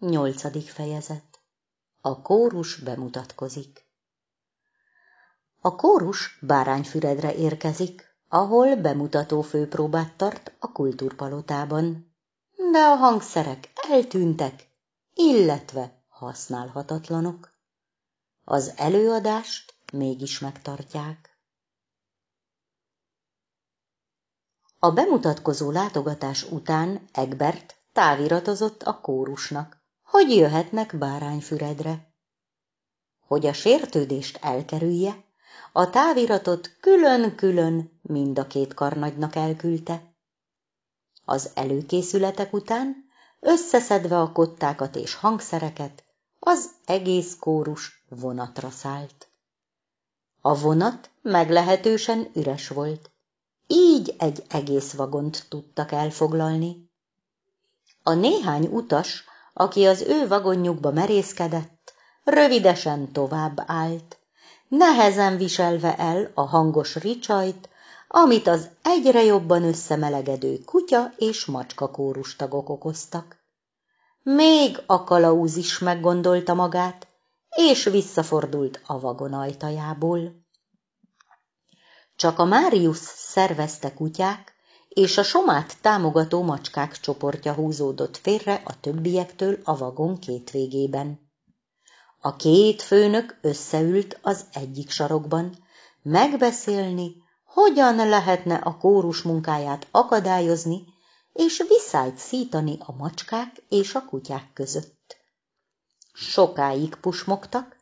Nyolcadik fejezet A kórus bemutatkozik A kórus Bárányfüredre érkezik, ahol bemutató főpróbát tart a kultúrpalotában. De a hangszerek eltűntek, illetve használhatatlanok. Az előadást mégis megtartják. A bemutatkozó látogatás után Egbert táviratozott a kórusnak hogy jöhetnek bárányfüredre. Hogy a sértődést elkerülje, a táviratot külön-külön mind a két karnagynak elküldte. Az előkészületek után, összeszedve a kottákat és hangszereket, az egész kórus vonatra szállt. A vonat meglehetősen üres volt, így egy egész vagont tudtak elfoglalni. A néhány utas aki az ő vagonjukba merészkedett, rövidesen tovább állt, nehezen viselve el a hangos ricsajt, amit az egyre jobban összemelegedő kutya és macska kórustagok okoztak. Még a kalauz is meggondolta magát, és visszafordult a vagon ajtajából. Csak a Máriusz szervezte kutyák, és a somát támogató macskák csoportja húzódott félre a többiektől a vagon két végében. A két főnök összeült az egyik sarokban, megbeszélni, hogyan lehetne a kórus munkáját akadályozni, és viszályt szítani a macskák és a kutyák között. Sokáig pusmogtak,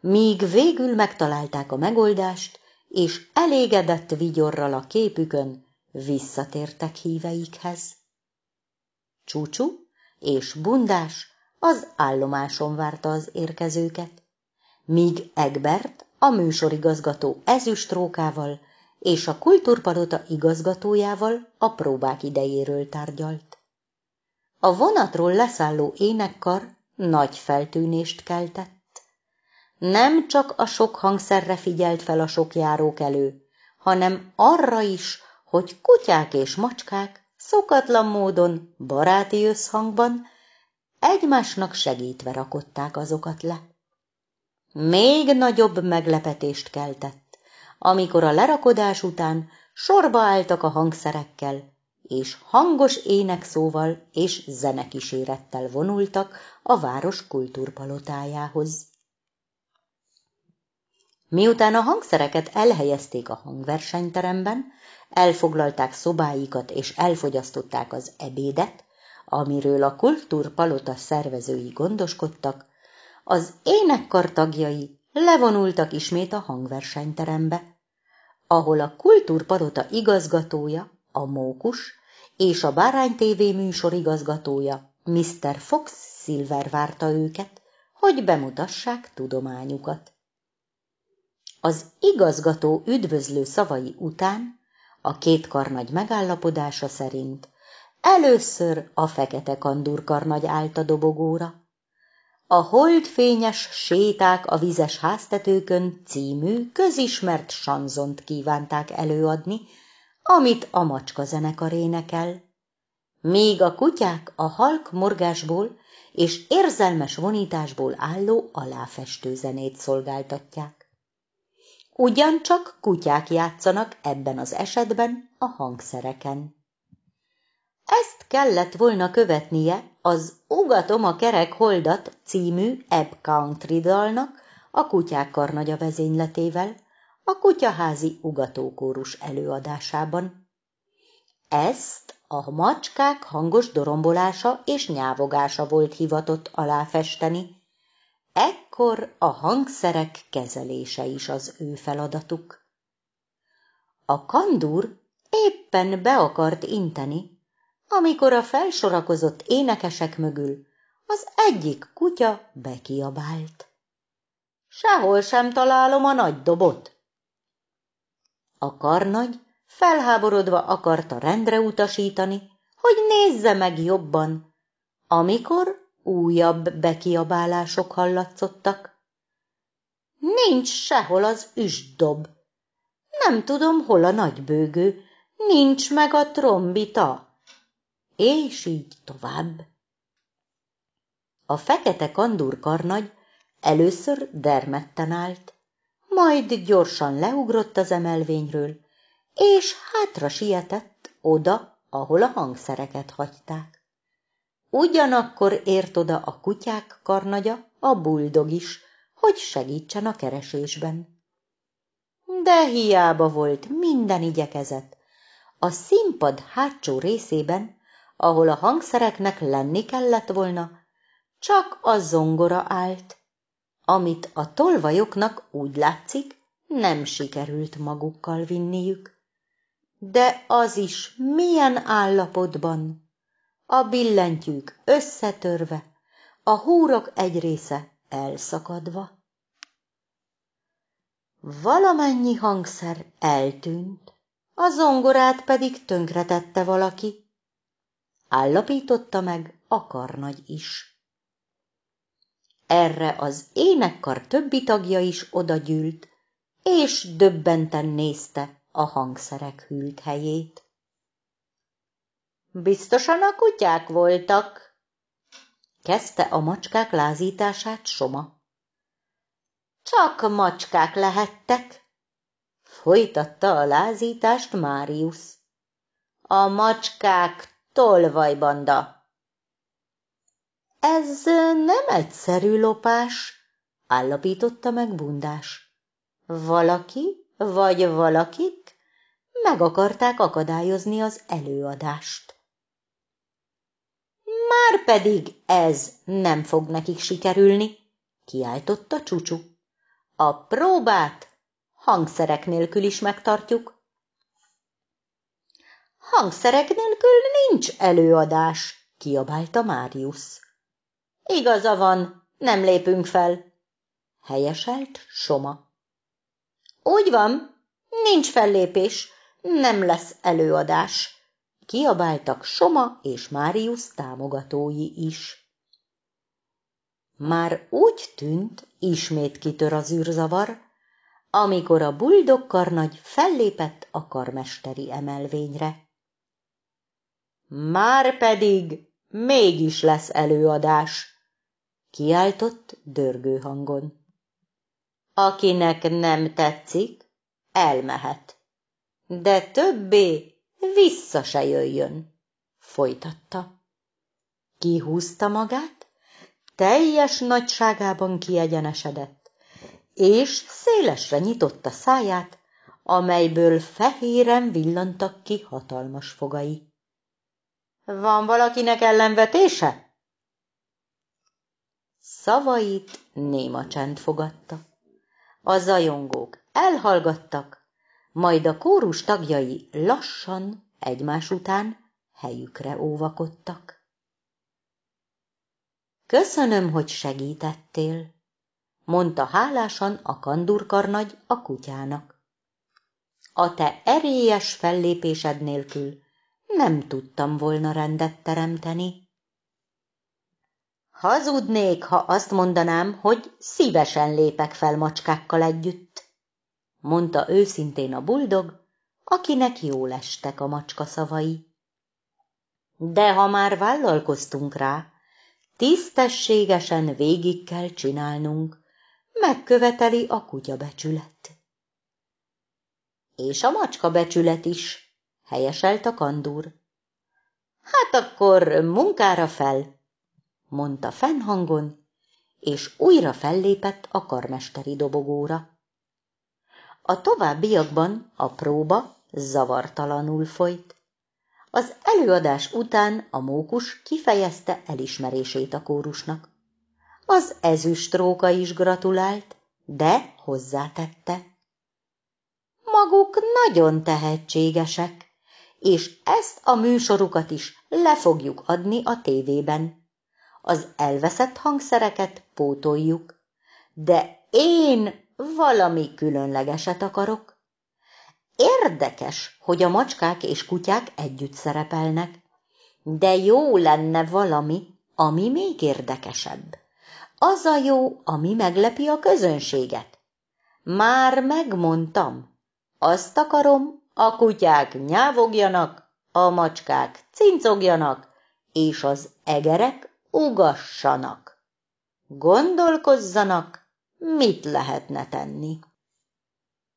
míg végül megtalálták a megoldást, és elégedett vigyorral a képükön visszatértek híveikhez. Csúcsú és Bundás az állomáson várta az érkezőket, míg Egbert a műsorigazgató ezüstrókával és a kultúrpalota igazgatójával a próbák idejéről tárgyalt. A vonatról leszálló énekkar nagy feltűnést keltett. Nem csak a sok hangszerre figyelt fel a sok járók elő, hanem arra is, hogy kutyák és macskák szokatlan módon, baráti összhangban egymásnak segítve rakották azokat le. Még nagyobb meglepetést keltett, amikor a lerakodás után sorba álltak a hangszerekkel, és hangos énekszóval és zenekísérettel vonultak a város kultúrpalotájához. Miután a hangszereket elhelyezték a hangversenyteremben, elfoglalták szobáikat és elfogyasztották az ebédet, amiről a kultúrpalota szervezői gondoskodtak, az énekkar tagjai levonultak ismét a hangversenyterembe, ahol a kultúrpalota igazgatója, a Mókus, és a Bárány TV műsor igazgatója, Mr. Fox Silver várta őket, hogy bemutassák tudományukat. Az igazgató üdvözlő szavai után a két karnagy megállapodása szerint először a fekete kandúrkarnagy állt a dobogóra. A holdfényes séták a vizes háztetőkön című közismert sanzont kívánták előadni, amit a macska zenekar énekel. Míg a kutyák a halk morgásból és érzelmes vonításból álló aláfestő zenét szolgáltatják. Ugyancsak kutyák játszanak ebben az esetben a hangszereken. Ezt kellett volna követnie az Ugatom a kerek holdat című Ebb Country dalnak a kutyák karnagya vezényletével, a kutyaházi ugatókórus előadásában. Ezt a macskák hangos dorombolása és nyávogása volt hivatott aláfesteni, Ekkor a hangszerek kezelése is az ő feladatuk. A kandúr éppen be akart inteni, amikor a felsorakozott énekesek mögül az egyik kutya bekiabált. Sehol sem találom a nagy dobot. A karnagy felháborodva akarta rendre utasítani, hogy nézze meg jobban, amikor Újabb bekiabálások hallatszottak. Nincs sehol az üstdob. Nem tudom, hol a nagybőgő. Nincs meg a trombita. És így tovább. A fekete kandúrkarnagy először dermedten állt, majd gyorsan leugrott az emelvényről, és hátra sietett oda, ahol a hangszereket hagyták. Ugyanakkor ért oda a kutyák karnagya, a buldog is, hogy segítsen a keresésben. De hiába volt minden igyekezet. A színpad hátsó részében, ahol a hangszereknek lenni kellett volna, csak a zongora állt, amit a tolvajoknak úgy látszik, nem sikerült magukkal vinniük. De az is milyen állapotban! A billentyűk összetörve, a húrok egy része elszakadva. Valamennyi hangszer eltűnt, a zongorát pedig tönkretette valaki. Állapította meg a karnagy is. Erre az énekkar többi tagja is odagyűlt, és döbbenten nézte a hangszerek hűlt helyét. Biztosan a kutyák voltak, kezdte a macskák lázítását Soma. Csak macskák lehettek, folytatta a lázítást Máriusz. A macskák tolvajbanda. Ez nem egyszerű lopás, állapította meg Bundás. Valaki vagy valakik meg akarták akadályozni az előadást. Márpedig ez nem fog nekik sikerülni, kiáltotta Csúcsú. A próbát hangszerek nélkül is megtartjuk. Hangszerek nélkül nincs előadás, kiabálta Máriusz. Igaza van, nem lépünk fel, helyeselt Soma. Úgy van, nincs fellépés, nem lesz előadás, kiabáltak Soma és Máriusz támogatói is. Már úgy tűnt, ismét kitör az űrzavar, amikor a buldogkarnagy fellépett a karmesteri emelvényre. Már pedig mégis lesz előadás, kiáltott dörgő hangon. Akinek nem tetszik, elmehet, de többé vissza se jöjjön, folytatta. Kihúzta magát, teljes nagyságában kiegyenesedett, és szélesre nyitotta száját, amelyből fehéren villantak ki hatalmas fogai. Van valakinek ellenvetése? Szavait néma csend fogadta. A zajongók elhallgattak, majd a kórus tagjai lassan egymás után helyükre óvakodtak. Köszönöm, hogy segítettél, mondta hálásan a kandurkarnagy a kutyának. A te erélyes fellépésed nélkül nem tudtam volna rendet teremteni. Hazudnék, ha azt mondanám, hogy szívesen lépek fel macskákkal együtt, mondta őszintén a buldog, akinek jól estek a macska szavai. De ha már vállalkoztunk rá, tisztességesen végig kell csinálnunk, megköveteli a kutya becsület. És a macska becsület is, helyeselt a kandúr. Hát akkor munkára fel, mondta fennhangon, és újra fellépett a karmesteri dobogóra. A továbbiakban a próba zavartalanul folyt. Az előadás után a mókus kifejezte elismerését a kórusnak. Az ezüstróka is gratulált, de hozzátette. Maguk nagyon tehetségesek, és ezt a műsorukat is le fogjuk adni a tévében az elveszett hangszereket pótoljuk, de én valami különlegeset akarok. Érdekes, hogy a macskák és kutyák együtt szerepelnek, de jó lenne valami, ami még érdekesebb. Az a jó, ami meglepi a közönséget. Már megmondtam, azt akarom, a kutyák nyávogjanak, a macskák cincogjanak, és az egerek ugassanak. gondolkozzanak, mit lehetne tenni.